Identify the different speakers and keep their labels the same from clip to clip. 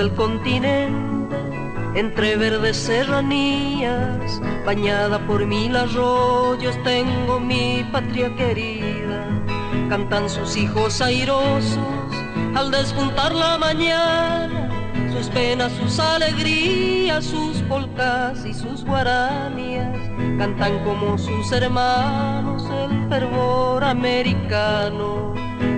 Speaker 1: Del continente, entre verdes serranías, bañada por mil arroyos, tengo mi patria querida. Cantan sus hijos airosos al despuntar la mañana, sus penas, sus alegrías, sus polcas y sus guaranías. Cantan como sus hermanos el fervor americano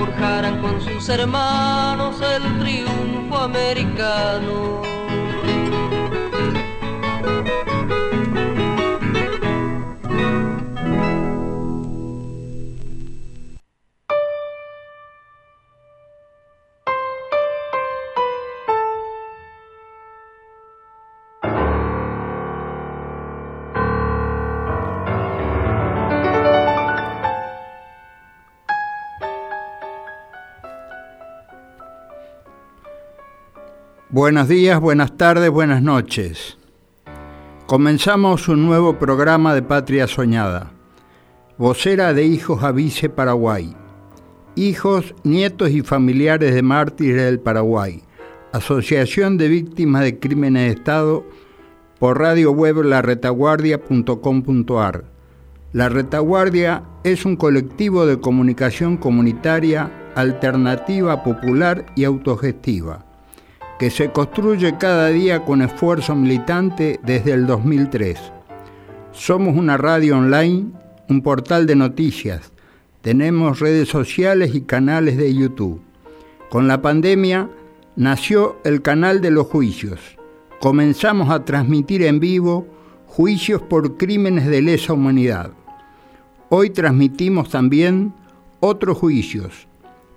Speaker 1: forjaran con sus hermanos el triunfo americano.
Speaker 2: Buenos días, buenas tardes, buenas noches. Comenzamos un nuevo programa de Patria Soñada. Vocera de Hijos Avise Paraguay. Hijos, nietos y familiares de mártires del Paraguay. Asociación de Víctimas de Crímenes de Estado por radio web laretaguardia.com.ar. La Retaguardia es un colectivo de comunicación comunitaria, alternativa, popular y autogestiva que se construye cada día con esfuerzo militante desde el 2003. Somos una radio online, un portal de noticias, tenemos redes sociales y canales de YouTube. Con la pandemia nació el canal de los juicios. Comenzamos a transmitir en vivo juicios por crímenes de lesa humanidad. Hoy transmitimos también otros juicios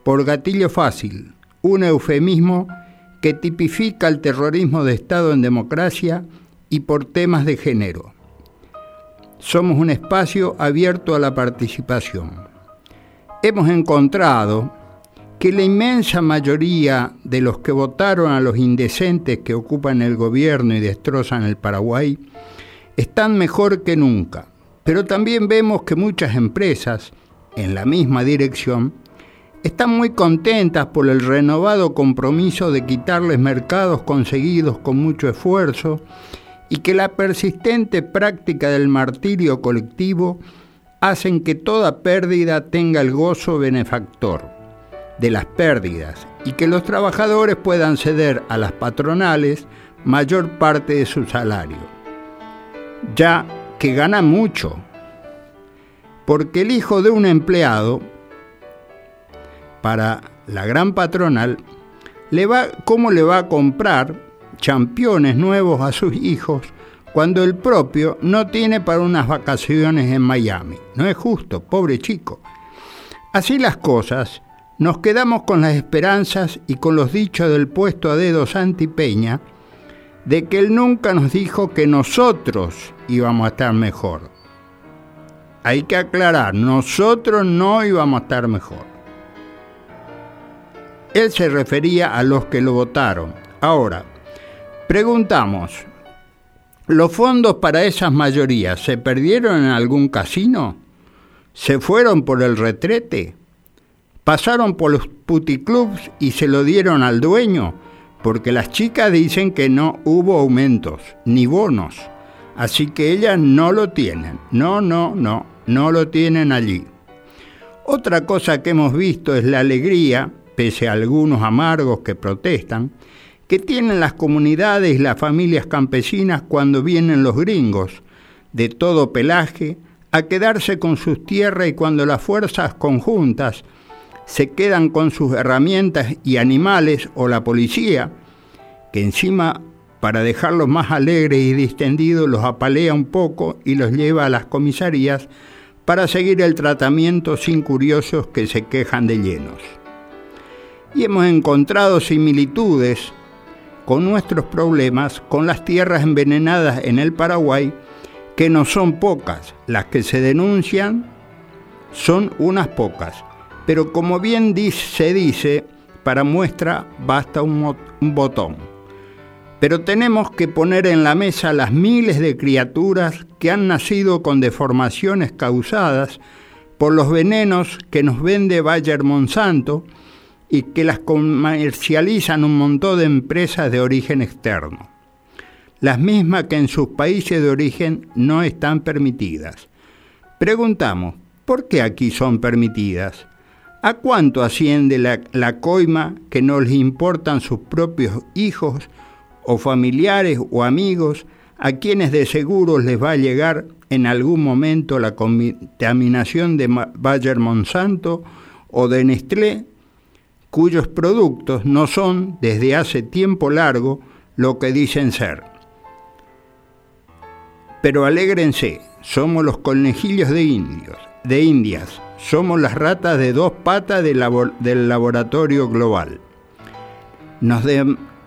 Speaker 2: por gatillo fácil, un eufemismo que tipifica el terrorismo de Estado en democracia y por temas de género. Somos un espacio abierto a la participación. Hemos encontrado que la inmensa mayoría de los que votaron a los indecentes que ocupan el gobierno y destrozan el Paraguay están mejor que nunca. Pero también vemos que muchas empresas, en la misma dirección, están muy contentas por el renovado compromiso de quitarles mercados conseguidos con mucho esfuerzo y que la persistente práctica del martirio colectivo hacen que toda pérdida tenga el gozo benefactor de las pérdidas y que los trabajadores puedan ceder a las patronales mayor parte de su salario, ya que gana mucho, porque el hijo de un empleado para la gran patronal, le va, ¿cómo le va a comprar championes nuevos a sus hijos cuando el propio no tiene para unas vacaciones en Miami? No es justo, pobre chico. Así las cosas, nos quedamos con las esperanzas y con los dichos del puesto a dedo Santi Peña de que él nunca nos dijo que nosotros íbamos a estar mejor. Hay que aclarar, nosotros no íbamos a estar mejor. Él se refería a los que lo votaron. Ahora, preguntamos, ¿los fondos para esas mayorías se perdieron en algún casino? ¿Se fueron por el retrete? ¿Pasaron por los puticlubs y se lo dieron al dueño? Porque las chicas dicen que no hubo aumentos ni bonos. Así que ellas no lo tienen. No, no, no, no lo tienen allí. Otra cosa que hemos visto es la alegría pese a algunos amargos que protestan, que tienen las comunidades y las familias campesinas cuando vienen los gringos, de todo pelaje, a quedarse con sus tierras y cuando las fuerzas conjuntas se quedan con sus herramientas y animales o la policía, que encima para dejarlos más alegres y distendidos los apalea un poco y los lleva a las comisarías para seguir el tratamiento sin curiosos que se quejan de llenos y hemos encontrado similitudes con nuestros problemas con las tierras envenenadas en el Paraguay, que no son pocas, las que se denuncian son unas pocas, pero como bien se dice, para muestra basta un, botón. Pero tenemos que poner en la mesa las miles de criaturas que han nacido con deformaciones causadas por los venenos que nos vende Bayer Monsanto, y que las comercializan un montón de empresas de origen externo, las mismas que en sus países de origen no están permitidas. Preguntamos, ¿por qué aquí son permitidas? ¿A cuánto asciende la, la, coima que no les importan sus propios hijos o familiares o amigos a quienes de seguro les va a llegar en algún momento la contaminación de Bayer Monsanto o de Nestlé cuyos productos no son desde hace tiempo largo lo que dicen ser. Pero alégrense, somos los conejillos de indios, de Indias, somos las ratas de dos patas del, laboratorio global. Nos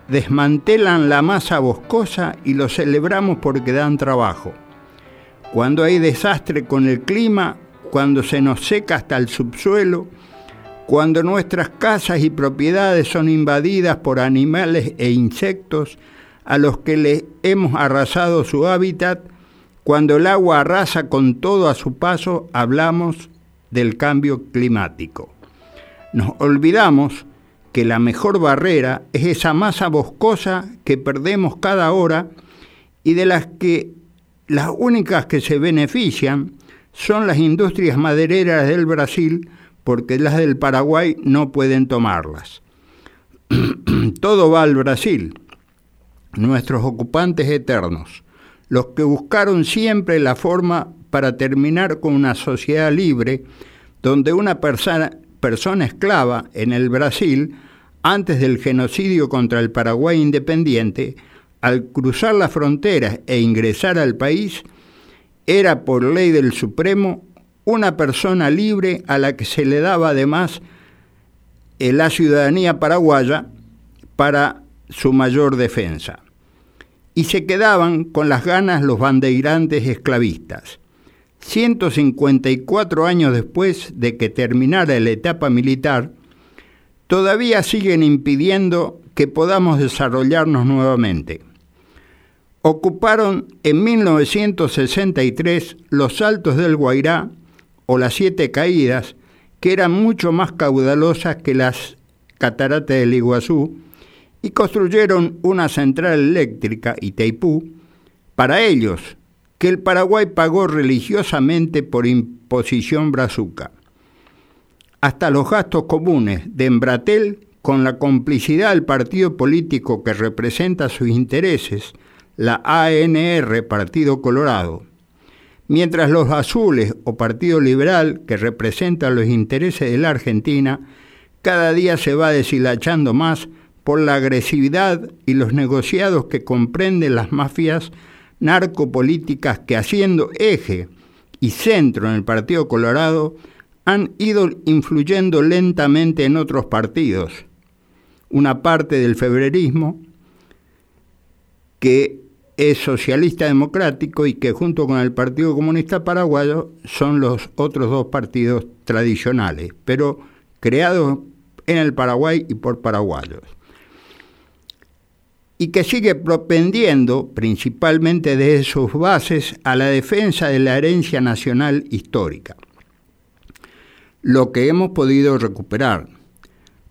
Speaker 2: desmantelan la masa boscosa y lo celebramos porque dan trabajo. Cuando hay desastre con el clima, cuando se nos seca hasta el subsuelo, cuando nuestras casas y propiedades son invadidas por animales e insectos a los que le hemos arrasado su hábitat, cuando el agua arrasa con todo a su paso, hablamos del cambio climático. Nos olvidamos que la mejor barrera es esa masa boscosa que perdemos cada hora y de las que las únicas que se benefician son las industrias madereras del Brasil, porque las del Paraguay no pueden tomarlas. Todo va al Brasil, nuestros ocupantes eternos, los que buscaron siempre la forma para terminar con una sociedad libre donde una persona, esclava en el Brasil, antes del genocidio contra el Paraguay independiente, al cruzar las fronteras e ingresar al país, era por ley del Supremo una persona libre a la que se le daba además eh, la ciudadanía paraguaya para su mayor defensa. Y se quedaban con las ganas los bandeirantes esclavistas. 154 años después de que terminara la etapa militar, todavía siguen impidiendo que podamos desarrollarnos nuevamente. Ocuparon en 1963 los altos del Guairá o las siete caídas, que eran mucho más caudalosas que las cataratas del Iguazú, y construyeron una central eléctrica, Itaipú, para ellos, que el Paraguay pagó religiosamente por imposición brazuca. Hasta los gastos comunes de Embratel, con la complicidad del partido político que representa sus intereses, la ANR, Partido Colorado, mientras los azules o Partido Liberal, que representan los intereses de la Argentina, cada día se va deshilachando más por la agresividad y los negociados que comprenden las mafias narcopolíticas que haciendo eje y centro en el Partido Colorado han ido influyendo lentamente en otros partidos. Una parte del febrerismo que es socialista democrático y que junto con el Partido Comunista Paraguayo son los otros dos partidos tradicionales, pero creados en el Paraguay y por paraguayos. Y que sigue propendiendo, principalmente desde sus bases, a la defensa de la herencia nacional histórica. Lo que hemos podido recuperar,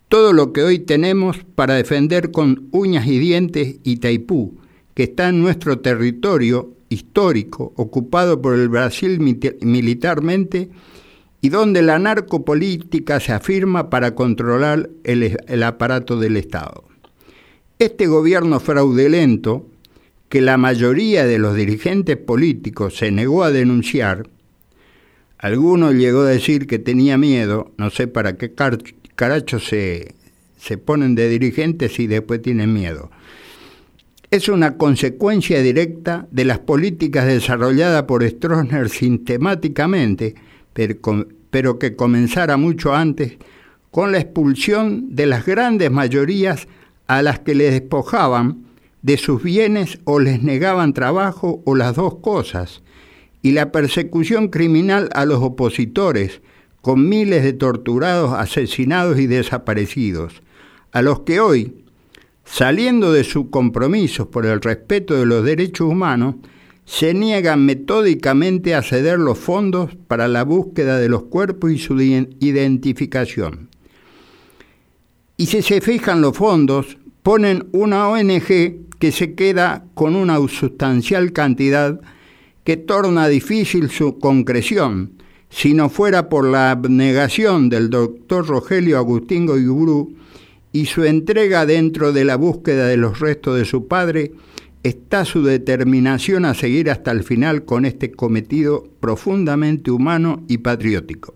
Speaker 2: todo lo que hoy tenemos para defender con uñas y dientes Itaipú, que está en nuestro territorio histórico, ocupado por el Brasil militarmente, y donde la narcopolítica se afirma para controlar el, aparato del Estado. Este gobierno fraudulento, que la mayoría de los dirigentes políticos se negó a denunciar, alguno llegó a decir que tenía miedo, no sé para qué caracho se, se ponen de dirigentes y después tienen miedo es una consecuencia directa de las políticas desarrolladas por Stroessner sistemáticamente, pero, que comenzara mucho antes con la expulsión de las grandes mayorías a las que les despojaban de sus bienes o les negaban trabajo o las dos cosas, y la persecución criminal a los opositores, con miles de torturados, asesinados y desaparecidos, a los que hoy, saliendo de sus compromisos por el respeto de los derechos humanos, se niegan metódicamente a ceder los fondos para la búsqueda de los cuerpos y su identificación. Y si se fijan los fondos, ponen una ONG que se queda con una sustancial cantidad que torna difícil su concreción, si no fuera por la abnegación del doctor Rogelio Agustín Goyubrú, y su entrega dentro de la búsqueda de los restos de su padre está su determinación a seguir hasta el final con este cometido profundamente humano y patriótico.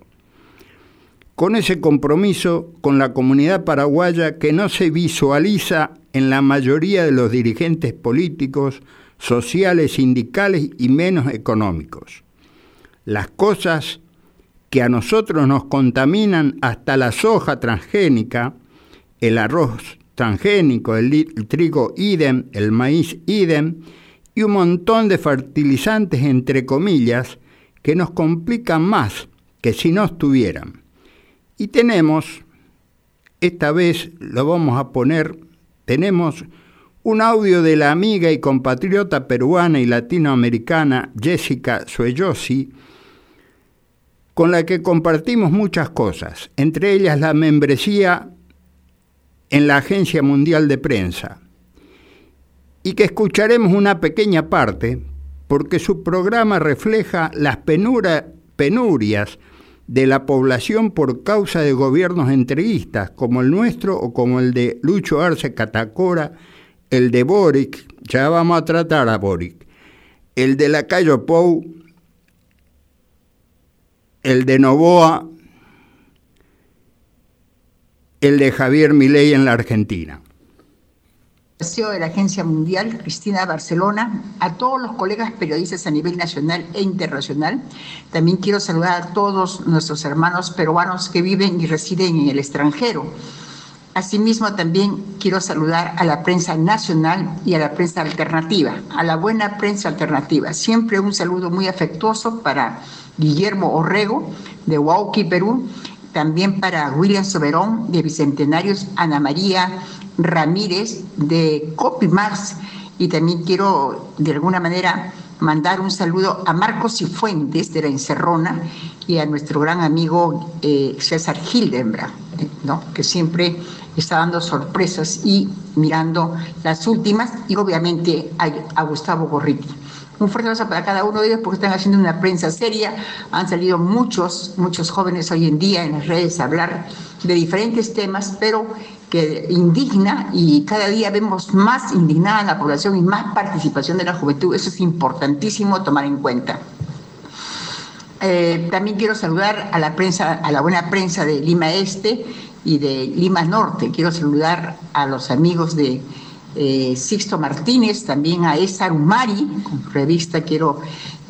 Speaker 2: Con ese compromiso con la comunidad paraguaya que no se visualiza en la mayoría de los dirigentes políticos, sociales, sindicales y menos económicos. Las cosas que a nosotros nos contaminan hasta la soja transgénica, el arroz transgénico, el, trigo idem, el maíz idem y un montón de fertilizantes entre comillas que nos complican más que si no estuvieran. Y tenemos, esta vez lo vamos a poner, tenemos un audio de la amiga y compatriota peruana y latinoamericana Jessica Sueyosi, con la que compartimos muchas cosas, entre ellas la membresía en la Agencia Mundial de Prensa y que escucharemos una pequeña parte porque su programa refleja las penurias de la población por causa de gobiernos entreguistas como el nuestro o como el de Lucho Arce Catacora, el de Boric, ya vamos a tratar a Boric, el de Lacayo Pou, el de Novoa el de Javier Milei en la Argentina.
Speaker 3: de la Agencia Mundial, Cristina Barcelona, a todos los colegas periodistas a nivel nacional e internacional. También quiero saludar a todos nuestros hermanos peruanos que viven y residen en el extranjero. Asimismo, también quiero saludar a la prensa nacional y a la prensa alternativa, a la buena prensa alternativa. Siempre un saludo muy afectuoso para Guillermo Orrego de Huauqui, Perú, también para William Soberón de Bicentenarios, Ana María Ramírez de Copimars y también quiero de alguna manera mandar un saludo a Marcos Cifuentes de la Encerrona y a nuestro gran amigo eh, César Hildenbrand, eh, ¿no? que siempre está dando sorpresas y mirando las últimas, y obviamente a, a Gustavo Gorriti. Un fuerte abrazo para cada uno de ellos porque están haciendo una prensa seria. Han salido muchos, muchos jóvenes hoy en día en las redes a hablar de diferentes temas, pero que indigna y cada día vemos más indignada la población y más participación de la juventud. Eso es importantísimo tomar en cuenta. Eh, también quiero saludar a la prensa, a la buena prensa de Lima Este y de Lima Norte. Quiero saludar a los amigos de eh, Sixto Martínez, también a Esar Umari, con revista quiero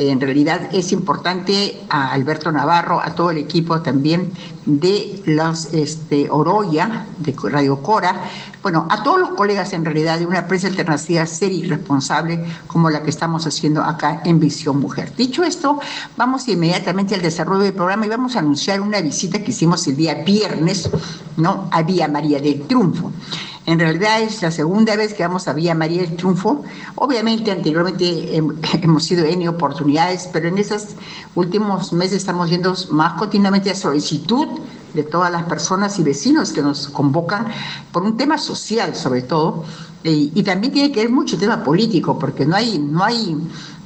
Speaker 3: en realidad es importante a Alberto Navarro, a todo el equipo también de los este, Oroya, de Radio Cora, bueno, a todos los colegas en realidad de una prensa alternativa seria y responsable como la que estamos haciendo acá en Visión Mujer. Dicho esto, vamos inmediatamente al desarrollo del programa y vamos a anunciar una visita que hicimos el día viernes, ¿no? A Vía María del Triunfo. En realidad es la segunda vez que vamos a Vía María del Triunfo. Obviamente anteriormente hemos sido en oportunidades, pero en esos últimos meses estamos yendo más continuamente a solicitud de todas las personas y vecinos que nos convocan por un tema social sobre todo y, también tiene que ver mucho el tema político porque no hay no hay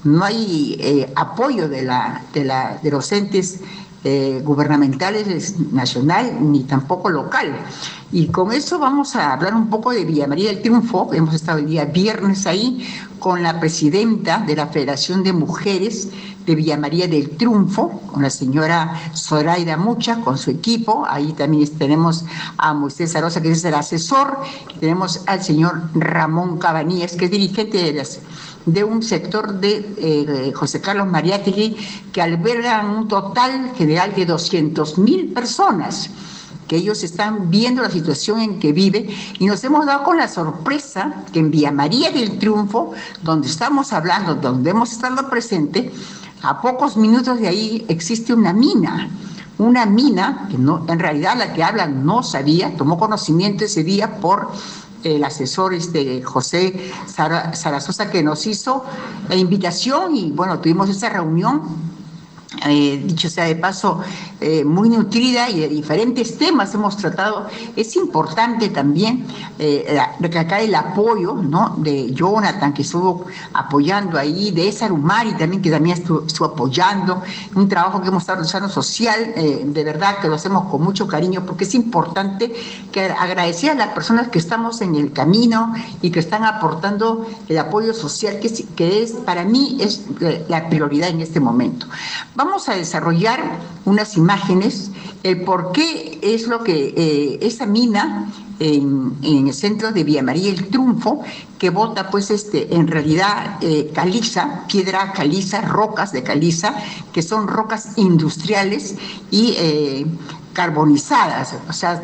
Speaker 3: no hay eh, apoyo de la de la de los entes eh, gubernamentales nacional ni tampoco local. Y con eso vamos a hablar un poco de Villa María del Triunfo. Hemos estado el día viernes ahí con la presidenta de la Federación de Mujeres de Villa María del Triunfo, con la señora Zoraida Mucha, con su equipo. Ahí también tenemos a Moisés Zarosa, que es el asesor. tenemos al señor Ramón Cabanías, que es dirigente de las de un sector de eh, José Carlos Mariátegui que albergan un total general de 200 mil personas que ellos están viendo la situación en que vive y nos hemos dado con la sorpresa que en Vía María del Triunfo, donde estamos hablando, donde hemos estado presente, a pocos minutos de ahí existe una mina, una mina que no, en realidad la que habla no sabía, tomó conocimiento ese día por el asesor este, José Sarazosa que nos hizo la invitación y bueno, tuvimos esa reunión eh, dicho sea de paso, eh, muy nutrida y de diferentes temas hemos tratado. Es importante también eh, recalcar el apoyo ¿no? de Jonathan, que estuvo apoyando ahí, de esa Umari también, que también estuvo, apoyando, un trabajo que hemos estado realizando social, de verdad que lo hacemos con mucho cariño, porque es importante que agradecer a las personas que estamos en el camino y que están aportando el apoyo social, que es para mí es la prioridad en este momento. Vamos a desarrollar unas imágenes, el por qué es lo que eh, esa mina en, el centro de Villa María el Triunfo, que bota pues este, en realidad eh, caliza, piedra caliza, rocas de caliza, que son rocas industriales y eh, carbonizadas, o sea,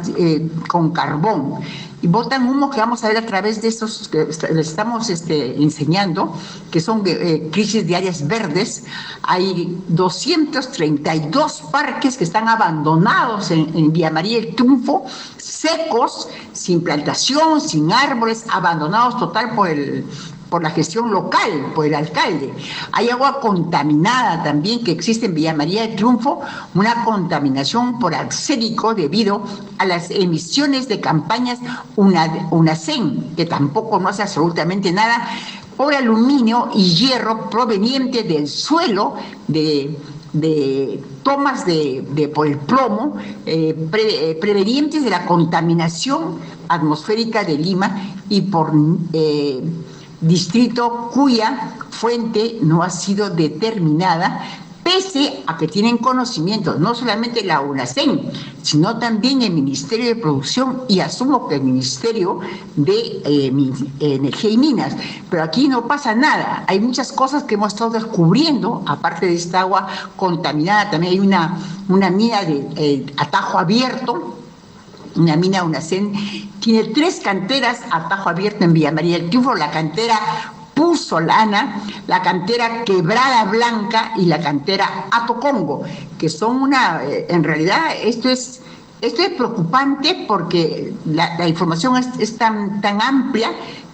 Speaker 3: con carbón y botan humo que vamos a ver a través de estos que les estamos este, enseñando, que son eh, crisis de áreas verdes. Hay 232 parques que están abandonados en, en Villa María el Triunfo, secos, sin plantación, sin árboles, abandonados total por el por la gestión local, por el alcalde. Hay agua contaminada también que existe en Villa María de Triunfo, una contaminación por arsénico debido a las emisiones de campañas UNACEN, que tampoco no hace absolutamente nada, por aluminio y hierro proveniente del suelo de tomas de, por el plomo eh, eh, prevenientes de la contaminación atmosférica de Lima y por eh, distrito cuya fuente no ha sido determinada, pese a que tienen conocimiento no solamente la UNACEN, sino también el Ministerio de Producción y asumo que el Ministerio de eh, Energía y Minas. Pero aquí no pasa nada, hay muchas cosas que hemos estado descubriendo, aparte de esta agua contaminada, también hay una, una mina de eh, atajo abierto una mina UNACEN, tiene tres canteras a tajo abierto en Villa María del Triunfo, la cantera Puzolana, la cantera Quebrada Blanca y la cantera Atocongo, que son una, eh, en realidad esto es, esto es preocupante porque la, información es, tan, tan amplia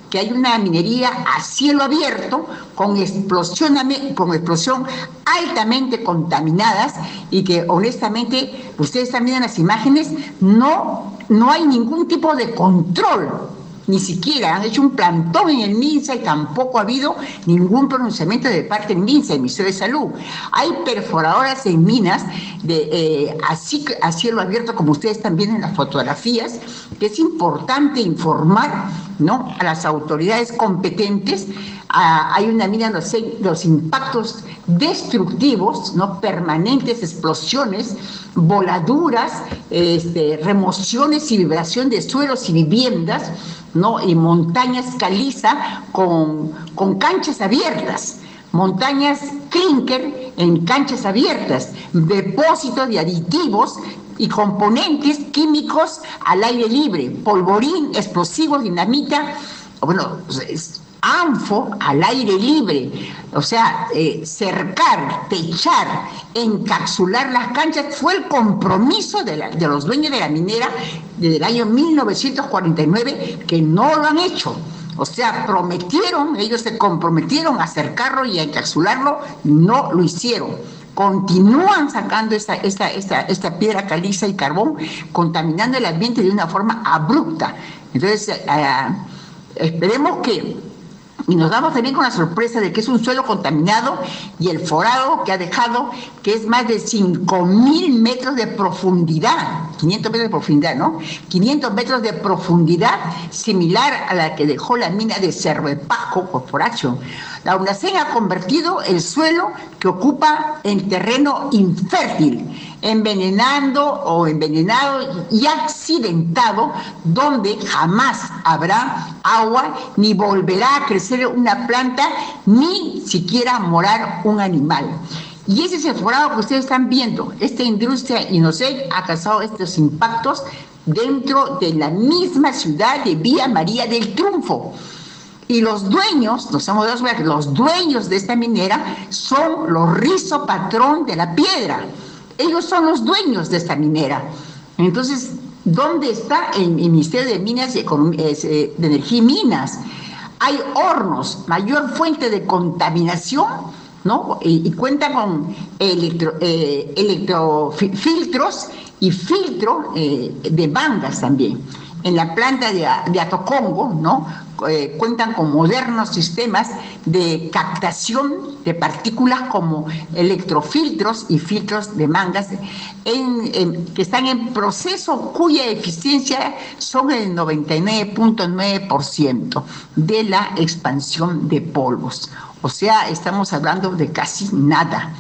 Speaker 3: que hay una minería a cielo abierto con explosión, con explosión altamente contaminadas y que honestamente, ustedes están viendo las imágenes, no, no hay ningún tipo de control ni siquiera han hecho un plantón en el MINSA y tampoco ha habido ningún pronunciamiento de parte del MINSA, el Ministerio de Salud. Hay perforadoras en minas de, eh, así, a cielo abierto, como ustedes viendo en las fotografías, que es importante informar ¿no? a las autoridades competentes. hay una mina, los, los impactos destructivos, ¿no? permanentes, explosiones, voladuras, este, remociones y vibración de suelos y viviendas ¿no? y montañas caliza con, con canchas abiertas. Montañas clinker en canchas abiertas, depósitos de aditivos y componentes químicos al aire libre, polvorín, explosivos, dinamita, bueno, ANFO al aire libre, o sea, eh, cercar, techar, encapsular las canchas, fue el compromiso de, los dueños de la minera desde el año 1949 que no lo han hecho. O sea, prometieron, ellos se comprometieron a acercarlo y a encapsularlo, no lo hicieron. Continúan sacando esta, esta, esta, esta piedra caliza y carbón, contaminando el ambiente de una forma abrupta. Entonces, eh, esperemos que y nos damos también con la sorpresa de que es un suelo contaminado y el forado que ha dejado, que es más de 5.000 metros de profundidad, 500 metros de profundidad, ¿no? 500 metros de profundidad, similar a la que dejó la mina de Cerro de Pajo, Corporation. La UNACEN ha convertido el suelo que ocupa en terreno infértil envenenando o envenenado y accidentado, donde jamás habrá agua, ni volverá a crecer una planta, ni siquiera morar un animal. Y ese es el forado que ustedes están viendo. Esta industria Inocel ha causado estos impactos dentro de la misma ciudad de Vía María del Triunfo. Y los dueños, nos hemos dado que los dueños de esta minera son los rizo patrón de la piedra. Ellos son los dueños de esta minera. Entonces, ¿dónde está el Ministerio de Minas y eh, de Energía y Minas? Hay hornos, mayor fuente de contaminación, ¿no? Y, cuenta con eh, electrofiltros y filtro eh, de bandas también. En la planta de, de Atocongo, ¿no? Eh, cuentan con modernos sistemas de captación de partículas como electrofiltros y filtros de mangas que están en proceso cuya eficiencia son el 99.9% de la expansión de polvos. O sea, estamos hablando de casi nada.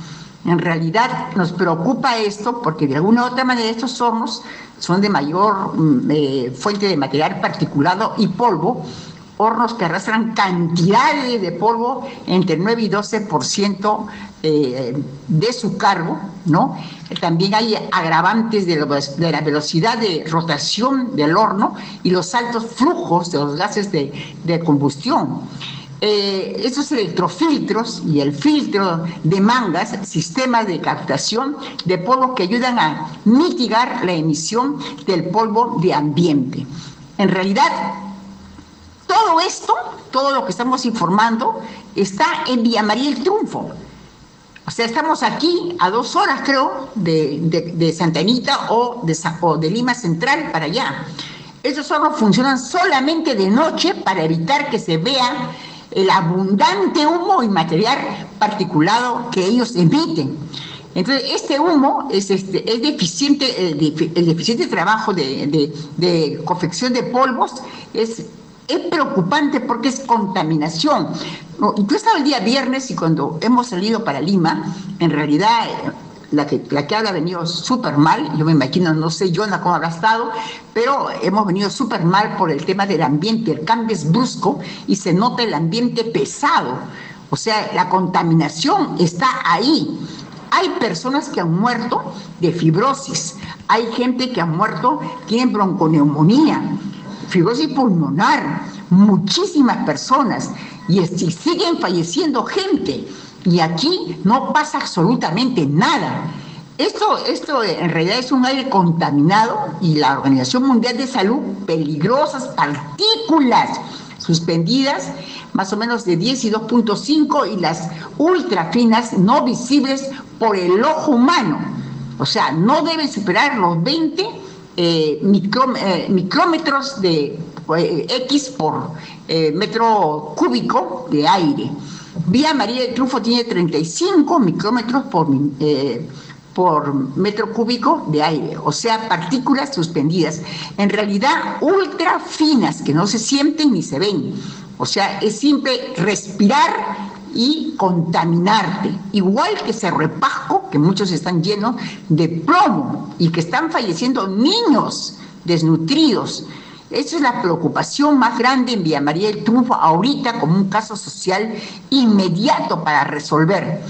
Speaker 3: En realidad nos preocupa esto porque de alguna u otra manera estos hornos son de mayor mm, eh, fuente de material particulado y polvo hornos que arrastran cantidades de polvo entre 9 y 12% eh, de su cargo, ¿no? También hay agravantes de, la velocidad de rotación del horno y los altos flujos de los gases de, combustión. Eh, esos electrofiltros y el filtro de mangas, sistemas de captación de polvo que ayudan a mitigar la emisión del polvo de ambiente. En realidad, todo esto, todo lo que estamos informando, está en Villa María el Triunfo. O sea, estamos aquí a dos horas, creo, de, Santa Anita o de, de Lima Central para allá. Esos hornos funcionan solamente de noche para evitar que se vea el abundante humo y material particulado que ellos emiten. Entonces, este humo es, este, es deficiente, el, deficiente trabajo de, de confección de polvos es es preocupante porque es contaminación. yo estaba el día viernes y cuando hemos salido para Lima, en realidad eh, la que, la que ha venido súper mal, yo me imagino, no sé Jonah cómo habrá estado, pero hemos venido súper mal por el tema del ambiente, el cambio es brusco y se nota el ambiente pesado, o sea, la contaminación está ahí. Hay personas que han muerto de fibrosis, hay gente que ha muerto, tiene bronconeumonía, fibrosis pulmonar, muchísimas personas, y, siguen falleciendo gente, y aquí no pasa absolutamente nada. Esto, esto en realidad es un aire contaminado y la Organización Mundial de Salud, peligrosas partículas suspendidas, más o menos de 10 y 2.5, y las ultrafinas no visibles por el ojo humano. O sea, no deben superar los 20 eh, eh, micrómetros de eh, X por metro cúbico de aire. Vía María de Trufo tiene 35 micrómetros por, por metro cúbico de aire, o sea, partículas suspendidas, en realidad ultra finas, que no se sienten ni se ven. O sea, es simple respirar y contaminarte, igual que Cerro Repasco, que muchos están llenos de plomo y que están falleciendo niños desnutridos. Esa es la preocupación más grande en Villa María del Triunfo ahorita como un caso social inmediato para resolver.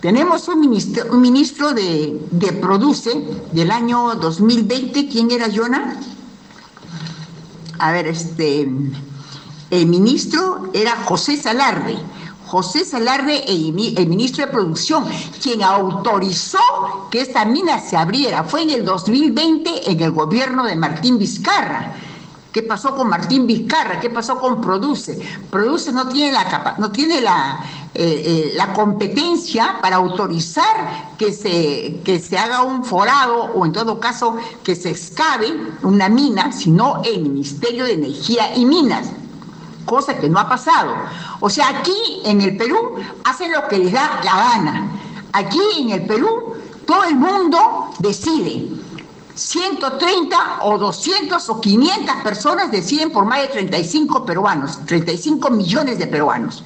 Speaker 3: Tenemos un ministro, un ministro de, de, Produce del año 2020. ¿Quién era, Jonah? A ver, este, el ministro era José Salarde. José Salarde, el, el, ministro de Producción, quien autorizó que esta mina se abriera. Fue en el 2020 en el gobierno de Martín Vizcarra. ¿Qué pasó con Martín Vizcarra? ¿Qué pasó con Produce? Produce no tiene la, no tiene la, eh, eh, la competencia para autorizar que se, que se haga un forado o en todo caso que se excave una mina, sino el Ministerio de Energía y Minas cosa que no ha pasado. O sea, aquí en el Perú hacen lo que les da la gana. Aquí en el Perú todo el mundo decide. 130 o 200 o 500 personas deciden por más de 35 peruanos, 35 millones de peruanos.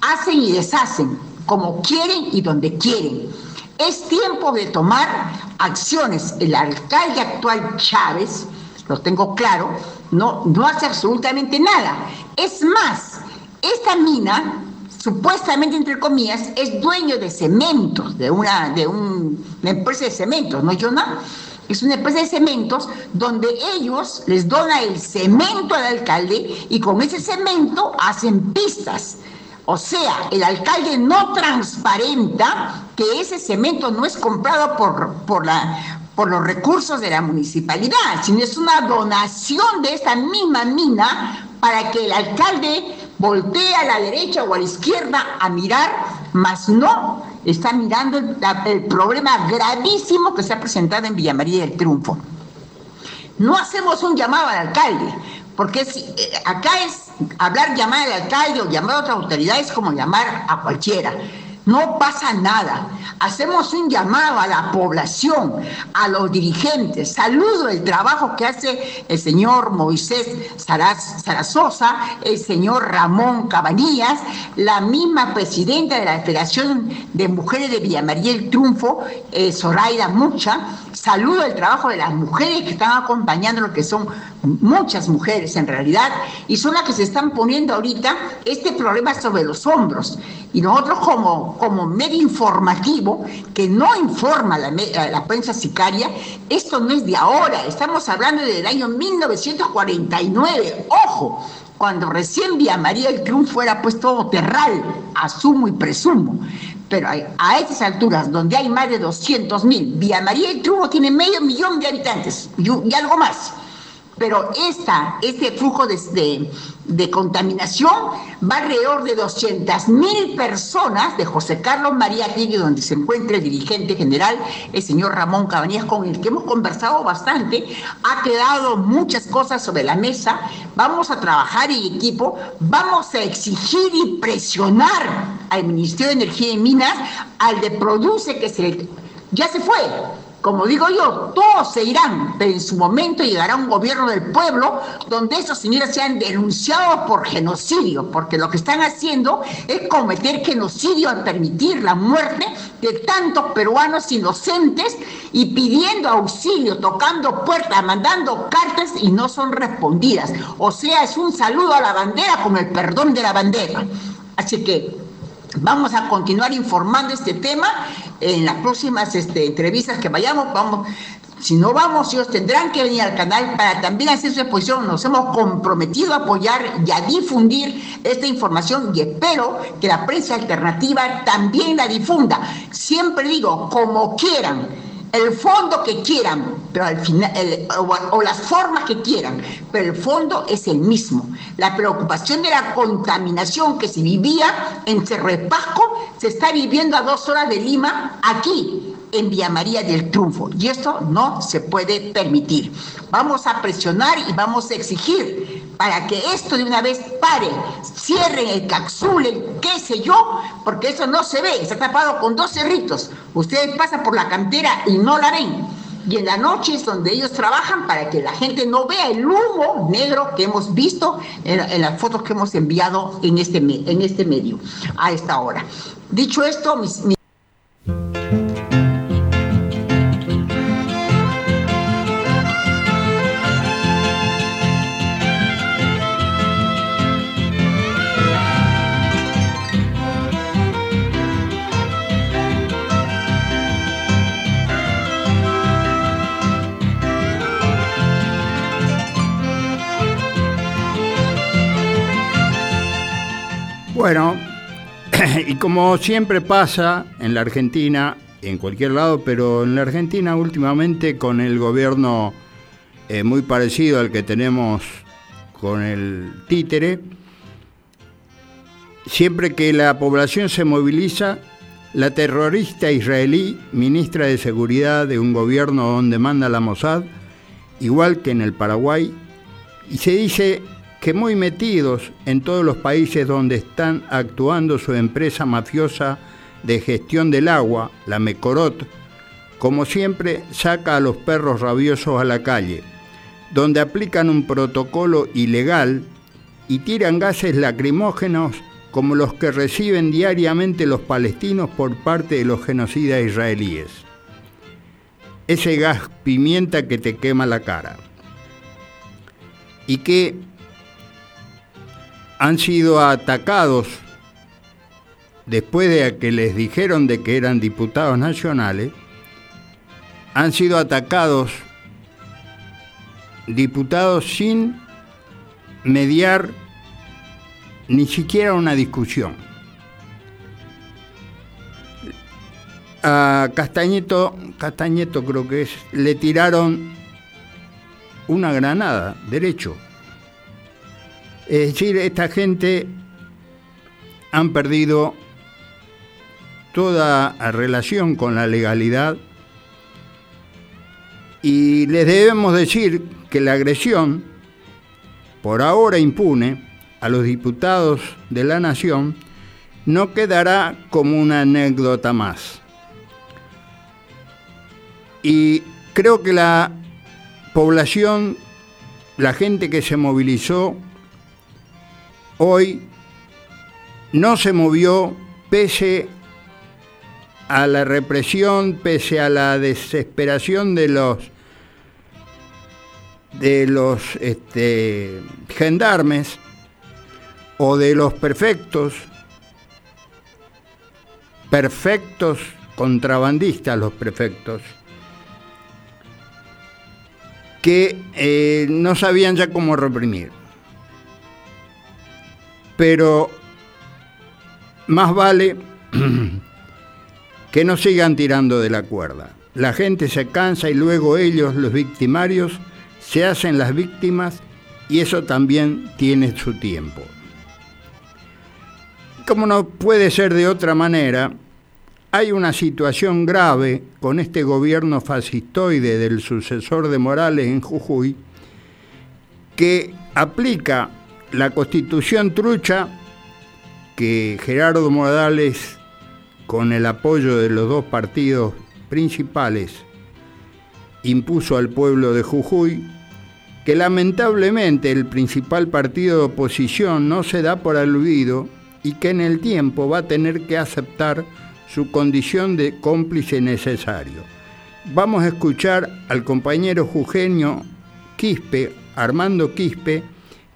Speaker 3: Hacen y deshacen como quieren y donde quieren. Es tiempo de tomar acciones. El alcalde actual Chávez, lo tengo claro, no, no hace absolutamente nada. Es más, esta mina supuestamente, entre comillas, es dueño de cementos, de una, de una empresa de cementos, ¿no, Jonah? Es una empresa de cementos donde ellos les donan el cemento al alcalde y con ese cemento hacen pistas. O sea, el alcalde no transparenta que ese cemento no es comprado por, por, la, por los recursos de la municipalidad, sino es una donación de esta misma mina para que el alcalde voltee a la derecha o a la izquierda a mirar, más no está mirando el, problema gravísimo que se ha presentado en Villa María del Triunfo. No hacemos un llamado al alcalde, porque eh, acá es hablar llamar al alcalde o llamar a otra autoridad es como llamar a cualquiera. No pasa nada. Hacemos un llamado a la población, a los dirigentes. Saludo el trabajo que hace el señor Moisés Zarazosa, el señor Ramón Cabanillas, la misma presidenta de la Federación de Mujeres de Villa María el Triunfo, eh, Zoraida Mucha. Saludo el trabajo de las mujeres que están acompañando, lo que son muchas mujeres en realidad, y son las que se están poniendo ahorita este problema sobre los hombros. Y nosotros como, como medio informativo, que no informa la, la prensa sicaria, esto no es de ahora, estamos hablando del año 1949, ojo, cuando recién Vía María el Triunfo era pues todo terral, asumo y presumo. Pero a estas alturas, donde hay más de 200 mil, Vía María el Triunfo tiene medio millón de habitantes y algo más pero esta, este flujo de, de, contaminación va alrededor de 200 mil personas de José Carlos María Tigre, donde se encuentra el dirigente general, el señor Ramón Cabañas, con el que hemos conversado bastante. Ha quedado muchas cosas sobre la mesa. Vamos a trabajar en equipo, vamos a exigir y presionar al Ministerio de Energía y Minas, al de Produce, que se ya se fue como digo yo, todos se irán, pero en su momento llegará un gobierno del pueblo donde esos señores sean denunciados por genocidio, porque lo que están haciendo es cometer genocidio al permitir la muerte de tantos peruanos inocentes y pidiendo auxilio, tocando puertas, mandando cartas y no son respondidas. O sea, es un saludo a la bandera con el perdón de la bandera. Así que Vamos a continuar informando este tema en las próximas este, entrevistas que vayamos. Vamos, si no vamos, ellos tendrán que venir al canal para también hacer su exposición. Nos hemos comprometido a apoyar y a difundir esta información y espero que la prensa alternativa también la difunda. Siempre digo, como quieran el fondo que quieran, pero al final, o, las formas que quieran, pero el fondo es el mismo. La preocupación de la contaminación que se vivía en Cerro de Pasco se está viviendo a dos horas de Lima, aquí, en Villa María del Triunfo. Y esto no se puede permitir. Vamos a presionar y vamos a exigir para que esto de una vez pare, cierren el capsule, qué sé yo, porque eso no se ve, está tapado con dos cerritos. Ustedes pasan por la cantera y no la ven. Y en la noche es donde ellos trabajan para que la gente no vea el humo negro que hemos visto en, las fotos que hemos enviado en este, en este medio a esta hora. Dicho esto, mis
Speaker 2: Bueno, y como siempre pasa en la Argentina, en cualquier lado, pero en la Argentina últimamente con el gobierno eh, muy parecido al que tenemos con el títere, siempre que la población se moviliza, la terrorista israelí, ministra de Seguridad de un gobierno donde manda la Mossad, igual que en el Paraguay, y se dice que muy metidos en todos los países donde están actuando su empresa mafiosa de gestión del agua, la Mecorot, como siempre saca a los perros rabiosos a la calle, donde aplican un protocolo ilegal y tiran gases lacrimógenos como los que reciben diariamente los palestinos por parte de los genocidas israelíes. Ese gas pimienta que te quema la cara. Y que han sido atacados después de que les dijeron de que eran diputados nacionales, han sido atacados diputados sin mediar ni siquiera una discusión. A Castañeto, Castañeto creo que es, le tiraron una granada, derecho. Es decir, esta gente han perdido toda relación con la legalidad y les debemos decir que la agresión, por ahora impune, a los diputados de la Nación no quedará como una anécdota más. Y creo que la población, la gente que se movilizó, hoy no se movió pese a la represión, pese a la desesperación de los de los este, gendarmes o de los perfectos, perfectos contrabandistas los prefectos, que eh, no sabían ya cómo reprimir. Pero más vale que no sigan tirando de la cuerda. La gente se cansa y luego ellos, los victimarios, se hacen las víctimas y eso también tiene su tiempo. Como no puede ser de otra manera, hay una situación grave con este gobierno fascistoide del sucesor de Morales en Jujuy que aplica la constitución trucha que Gerardo Morales, con el apoyo de los dos partidos principales, impuso al pueblo de Jujuy, que lamentablemente el principal partido de oposición no se da por aludido y que en el tiempo va a tener que aceptar su condición de cómplice necesario. Vamos a escuchar al compañero jujeño Quispe, Armando Quispe,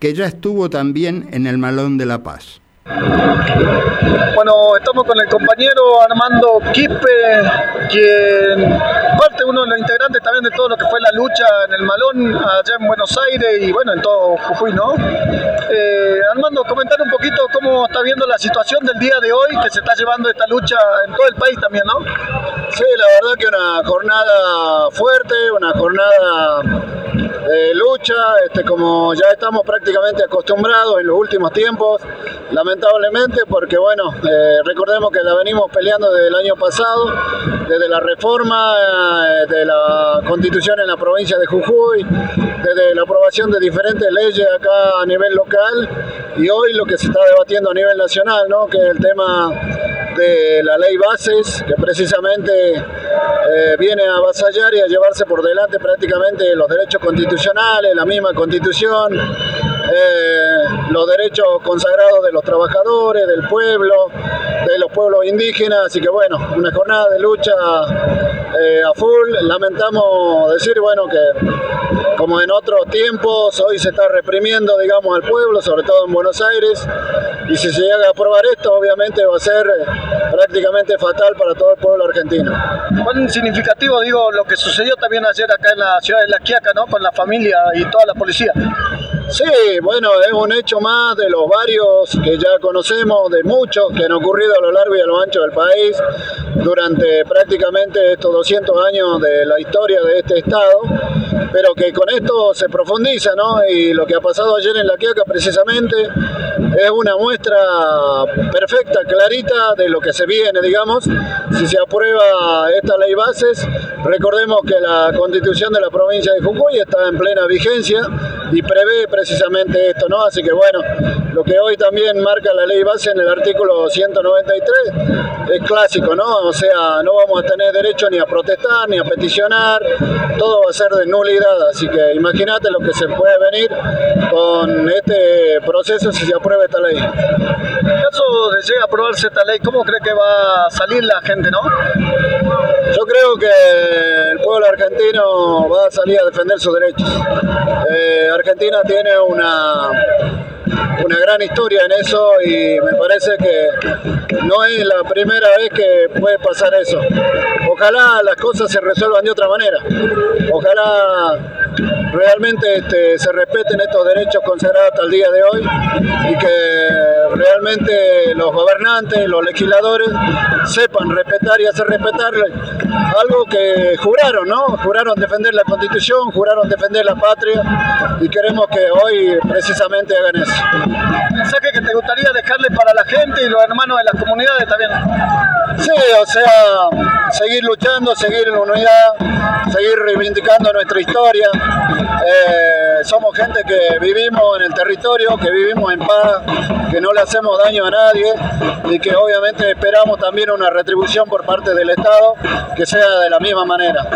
Speaker 2: que ya estuvo también en el Malón de la Paz.
Speaker 4: Bueno, estamos con el compañero Armando Quispe, quien parte uno de los integrantes también de todo lo que fue la lucha en el Malón allá en Buenos Aires y bueno, en todo Jujuy, ¿no? Eh, Armando, comentar un poquito cómo está viendo la situación del día de hoy que se está llevando esta lucha en todo el país también, ¿no?
Speaker 5: Sí, la verdad que una jornada fuerte, una jornada de lucha, este, como ya estamos prácticamente acostumbrados en los últimos tiempos, lamentablemente, porque bueno, eh, recordemos que la venimos peleando desde el año pasado, desde la reforma eh, de la constitución en la provincia de Jujuy, desde la aprobación de diferentes leyes acá a nivel local y hoy lo que se está debatiendo a nivel nacional, ¿no? que es el tema de la ley bases, que precisamente eh, viene a avasallar y a llevarse por delante prácticamente los derechos constitucionales, la misma constitución, eh, los derechos consagrados de los trabajadores, del pueblo, de los pueblos indígenas, así que bueno, una jornada de lucha eh, a full, lamentamos decir, bueno, que como en otros tiempos, hoy se está reprimiendo, digamos, al pueblo, sobre todo en Buenos Aires, y si se llega a aprobar esto, obviamente va a ser prácticamente fatal para todo el pueblo argentino.
Speaker 4: ¿Cuán significativo, digo, lo que sucedió también ayer acá en la ciudad de La Quiaca, ¿no? Con la familia y toda la policía.
Speaker 5: Sí, bueno, es un hecho más de los varios que ya conocemos, de muchos que han ocurrido a lo largo y a lo ancho del país durante prácticamente estos 200 años de la historia de este Estado, pero que con esto se profundiza, ¿no? Y lo que ha pasado ayer en La Quiaca precisamente es una muestra perfecta, clarita de lo que se viene, digamos, si se aprueba esta ley bases. Recordemos que la constitución de la provincia de Jujuy está en plena vigencia y prevé precisamente esto, ¿no? Así que bueno, lo que hoy también marca la ley base en el artículo 193 es clásico, ¿no? O sea, no vamos a tener derecho ni a protestar, ni a peticionar, todo va a ser de así que imagínate lo que se puede venir con este proceso si se aprueba esta ley.
Speaker 4: En caso de llegar a aprobarse esta ley, ¿cómo cree que va a salir la gente, no?
Speaker 5: Yo creo que el pueblo argentino va a salir a defender sus derechos. Eh, Argentina tiene una una gran historia en eso y me parece que no es la primera vez que puede pasar eso. Ojalá las cosas se resuelvan de otra manera. Ojalá realmente este, se respeten estos derechos consagrados hasta el día de hoy y que realmente los gobernantes, los legisladores sepan respetar y hacer respetar algo que juraron, ¿no? Juraron defender la constitución, juraron defender la patria y queremos que hoy precisamente hagan eso.
Speaker 4: ¿Mensaje que te gustaría dejarle para la gente y los hermanos de las comunidades también?
Speaker 5: Sí, o sea, seguir luchando, seguir en unidad, seguir reivindicando nuestra historia. Eh, somos gente que vivimos en el territorio, que vivimos en paz, que no le hacemos daño a nadie y que obviamente esperamos también una retribución por parte del Estado que sea de la misma manera.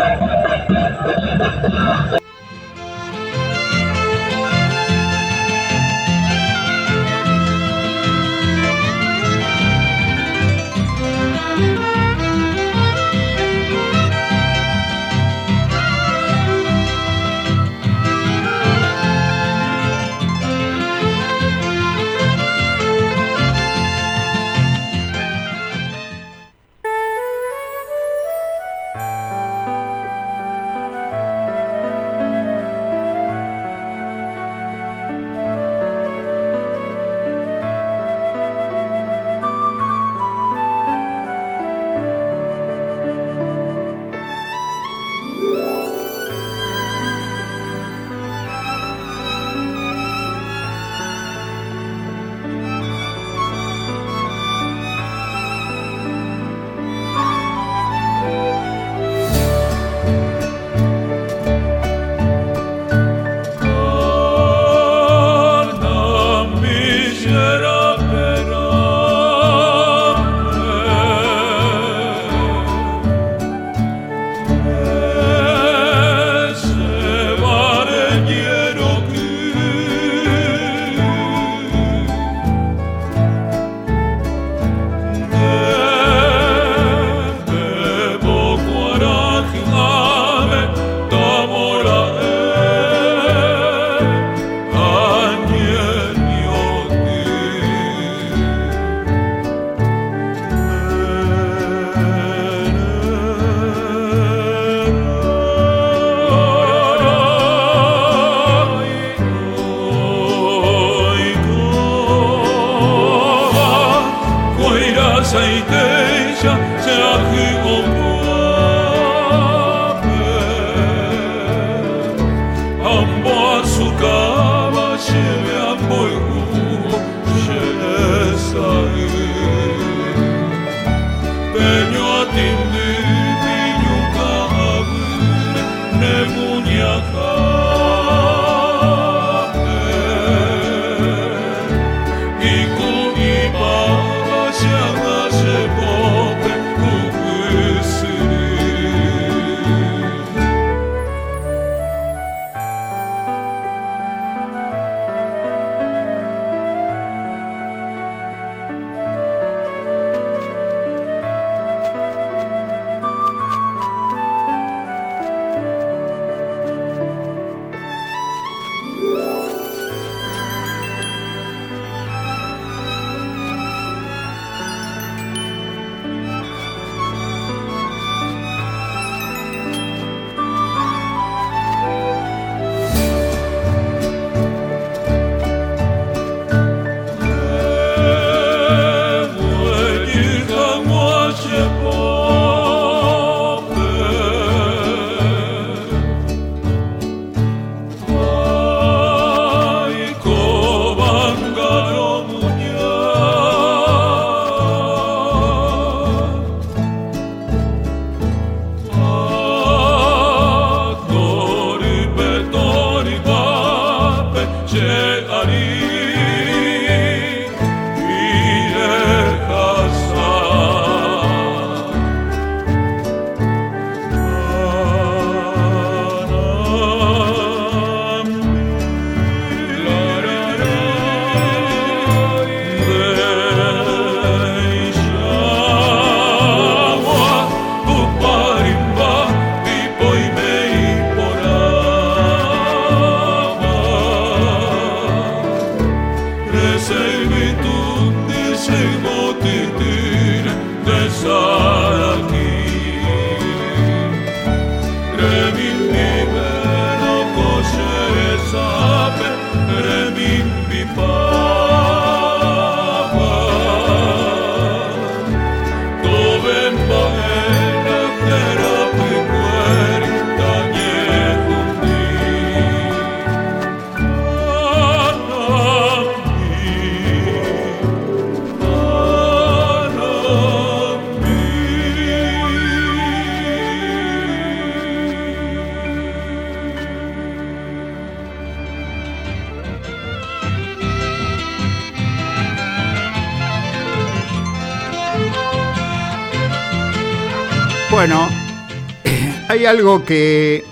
Speaker 2: Algo que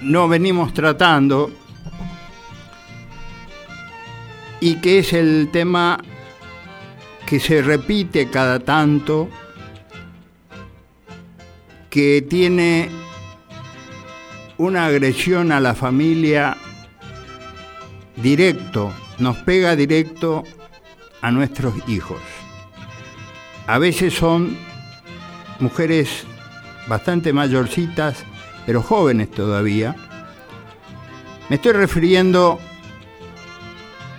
Speaker 2: no venimos tratando y que es el tema que se repite cada tanto, que tiene una agresión a la familia directo, nos pega directo a nuestros hijos. A veces son mujeres bastante mayorcitas, pero jóvenes todavía. Me estoy refiriendo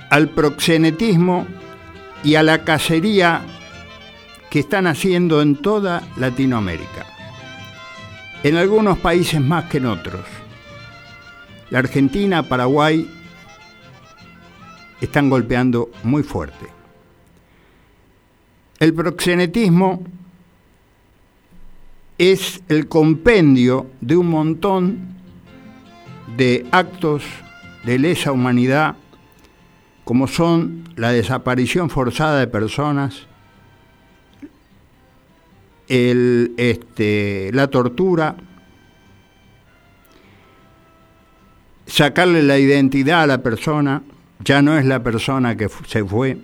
Speaker 2: al proxenetismo y a la cacería que están haciendo en toda Latinoamérica. En algunos países más que en otros. La Argentina, Paraguay están golpeando muy fuerte. El proxenetismo es el compendio de un montón de actos de lesa humanidad como son la desaparición forzada de personas, el, este, la tortura, sacarle la identidad a la persona, ya no es la persona que se fue,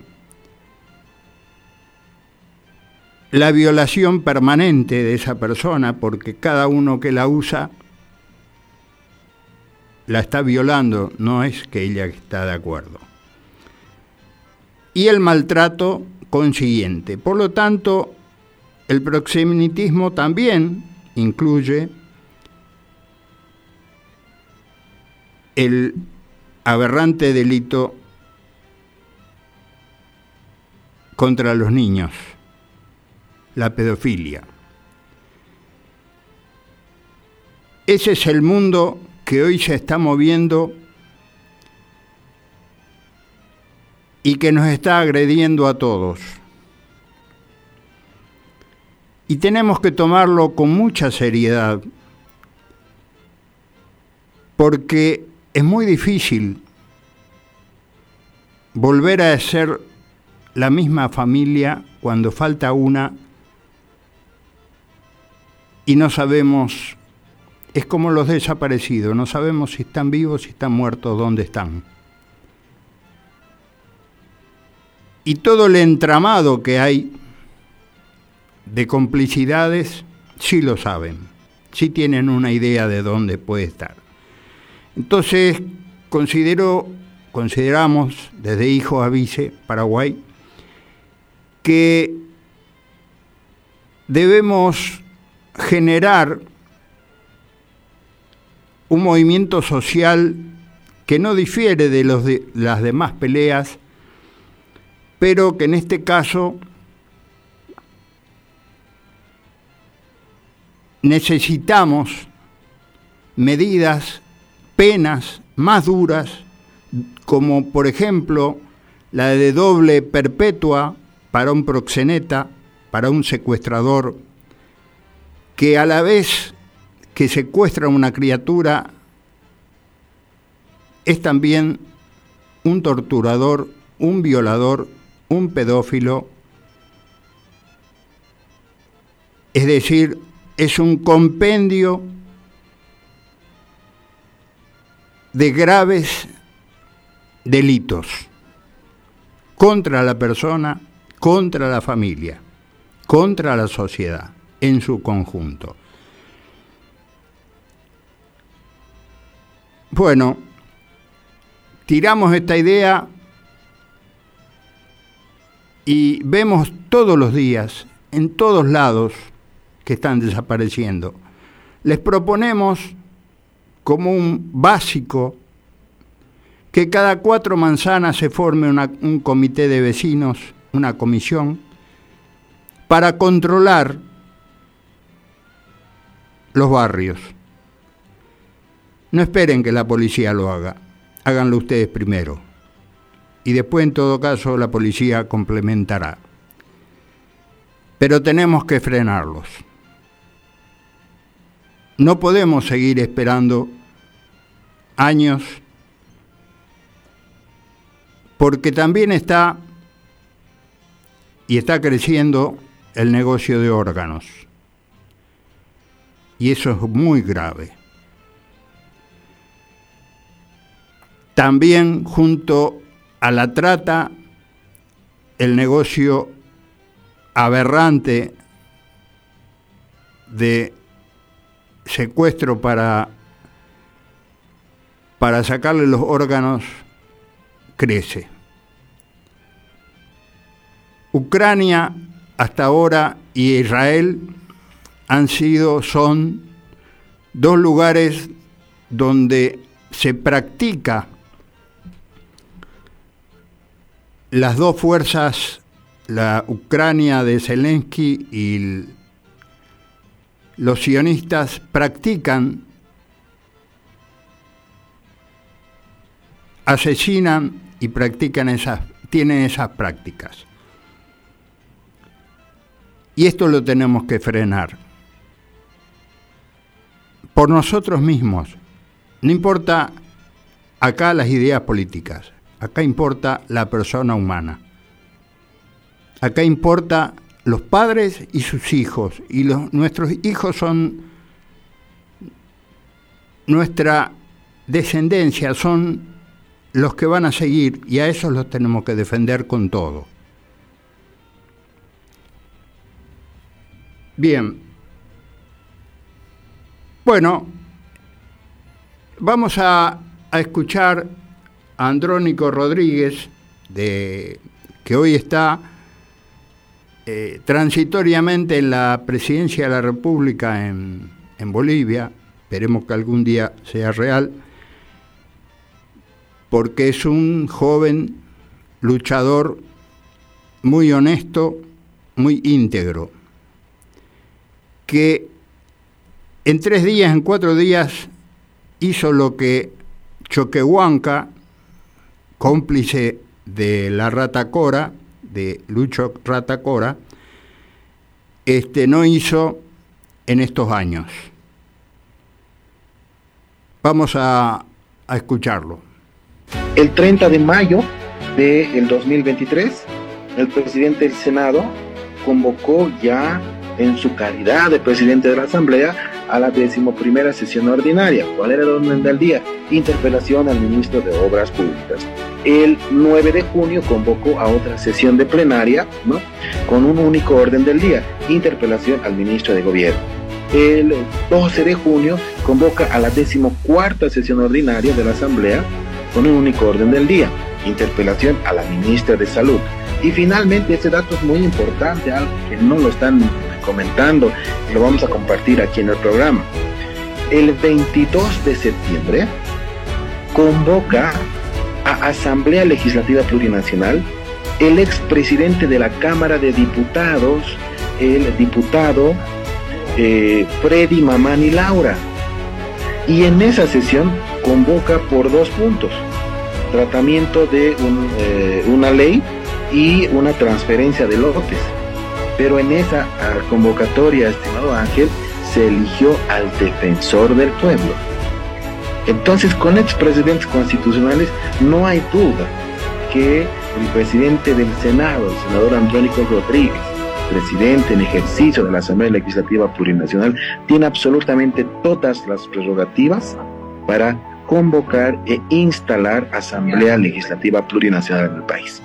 Speaker 2: la violación permanente de esa persona, porque cada uno que la usa la está violando, no es que ella está de acuerdo y el maltrato consiguiente. Por lo tanto, el proxenitismo también incluye el aberrante delito contra los niños, la pedofilia. Ese es el mundo que hoy se está moviendo y que nos está agrediendo a todos. Y tenemos que tomarlo con mucha seriedad, porque es muy difícil volver a ser la misma familia cuando falta una y no sabemos, es como los desaparecidos, no sabemos si están vivos, si están muertos, dónde están. y todo el entramado que hay de complicidades, sí lo saben, sí tienen una idea de dónde puede estar. Entonces, considero, consideramos desde Hijo a Vice, Paraguay, que debemos generar un movimiento social que no difiere de, los de las demás peleas pero que en este caso necesitamos medidas, penas más duras, como por ejemplo la de doble perpetua para un proxeneta, para un secuestrador, que a la vez que secuestra a una criatura, es también un torturador, un violador un pedófilo, es decir, es un compendio de graves delitos contra la persona, contra la familia, contra la sociedad en su conjunto. Bueno, tiramos esta idea y vemos todos los días, en todos lados, que están desapareciendo. Les proponemos como un básico que cada cuatro manzanas se forme un comité de vecinos, una comisión, para controlar los barrios. No esperen que la policía lo haga, háganlo ustedes primero y después en todo caso la policía complementará. Pero tenemos que frenarlos. No podemos seguir esperando años porque también está y está creciendo el negocio de órganos. Y eso es muy grave. También junto a la trata, el negocio aberrante de secuestro para, para sacarle los órganos crece. Ucrania hasta ahora y Israel han sido, son dos lugares donde se practica las dos fuerzas, la Ucrania de Zelensky y los sionistas, practican, asesinan y practican esas, tienen esas prácticas. Y esto lo tenemos que frenar. Por nosotros mismos. No importa acá las ideas políticas. Acá importa la persona humana. Acá importa los padres y sus hijos. Y los, nuestros hijos son nuestra descendencia, son los que van a seguir y a esos los tenemos que defender con todo. Bien. Bueno, vamos a, a escuchar Andrónico Rodríguez, de, que hoy está eh, transitoriamente en la presidencia de la República en, en Bolivia, esperemos que algún día sea real, porque es un joven luchador muy honesto, muy íntegro, que en tres días, en cuatro días, hizo lo que Choquehuanca, cómplice de la Rata Cora, de Lucho Rata Cora, este, no hizo en estos años. Vamos a, a escucharlo.
Speaker 6: El 30 de mayo del 2023, el presidente del Senado convocó ya en su calidad de presidente de la Asamblea a la decimoprimera sesión ordinaria. ¿Cuál era el orden del día? Interpelación al ministro de Obras Públicas. El 9 de junio convocó a otra sesión de plenaria, ¿no? Con un único orden del día, interpelación al ministro de Gobierno. El 12 de junio convoca a la decimocuarta sesión ordinaria de la Asamblea con un único orden del día, interpelación a la ministra de Salud. Y finalmente, este dato es muy importante, algo que no lo están comentando lo vamos a compartir aquí en el programa. El 22 de septiembre convoca a Asamblea Legislativa Plurinacional el expresidente de la Cámara de Diputados, el diputado eh, Freddy Mamani Laura. Y en esa sesión convoca por dos puntos, tratamiento de eh, una ley y una transferencia de lotes. Pero en esa convocatoria, estimado Ángel, se eligió al defensor del pueblo. Entonces, con expresidentes constitucionales no hay duda que el presidente del Senado, el senador Andrónico Rodríguez, presidente en ejercicio de la Asamblea Legislativa Plurinacional, tiene absolutamente todas las prerrogativas para convocar e instalar Asamblea Legislativa Plurinacional en el país.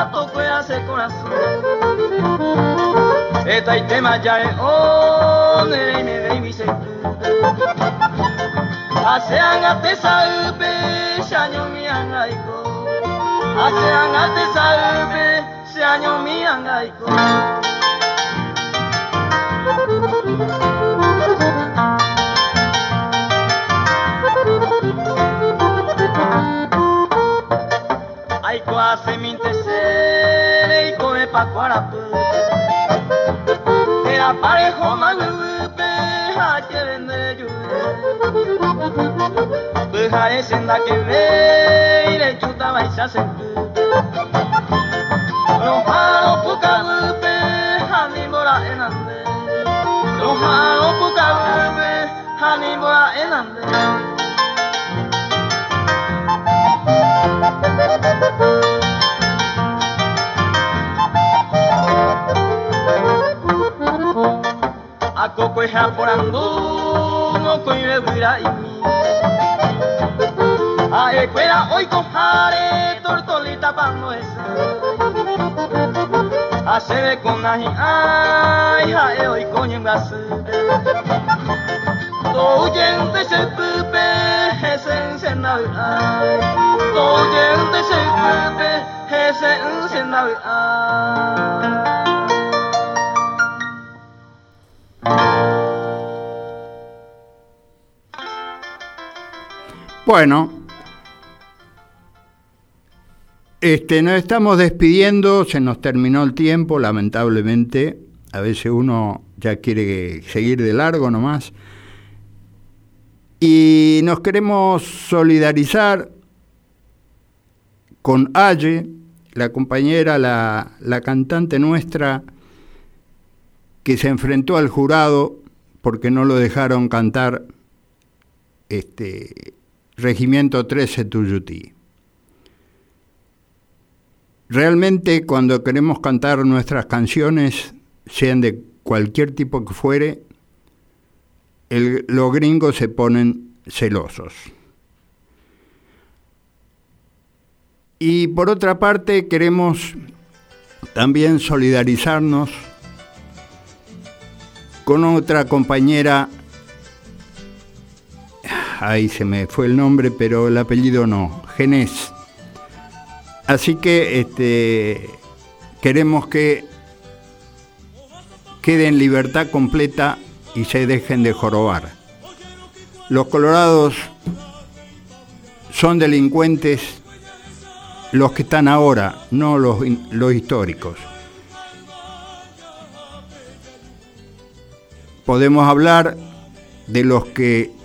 Speaker 7: Seguita, to cuea se corazón. Eta y tema ya es oh, nere me ve mi se Asean ate salve, shanyo mi angaiko. Asean ate salve, shanyo mi angaiko. Y come pa' cuarapu. Era parejo malupe, que vende ese en la que ve y le chuta va y se hace No jalo puka mora enande. Ako koe hea porandu, no koe me wira i mi. A e koe ra oi ko hare, tortolita pano esa. A se ve con nahi ai, ha e oi ko nyungasu. To gente se pupe, hesen se nau ai. To gente se pupe, hesen se nau ai.
Speaker 2: Bueno, este, nos estamos despidiendo, se nos terminó el tiempo, lamentablemente. A veces uno ya quiere seguir de largo nomás. Y nos queremos solidarizar con Aye, la compañera, la, la cantante nuestra, que se enfrentó al jurado porque no lo dejaron cantar este, Regimiento 13 Tuyutí. Realmente cuando queremos cantar nuestras canciones, sean de cualquier tipo que fuere, los gringos se ponen celosos. Y por otra parte queremos también solidarizarnos con otra compañera ahí se me fue el nombre, pero el apellido no, Genés. Así que este, queremos que quede en libertad completa y se dejen de jorobar. Los colorados son delincuentes los que están ahora, no los, los históricos. Podemos hablar de los que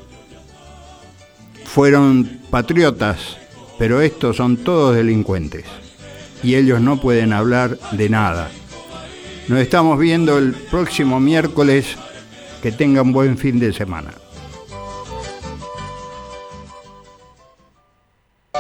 Speaker 2: fueron patriotas, pero estos son todos delincuentes y ellos no pueden hablar de nada. Nos estamos viendo el próximo miércoles. Que tengan buen fin de semana.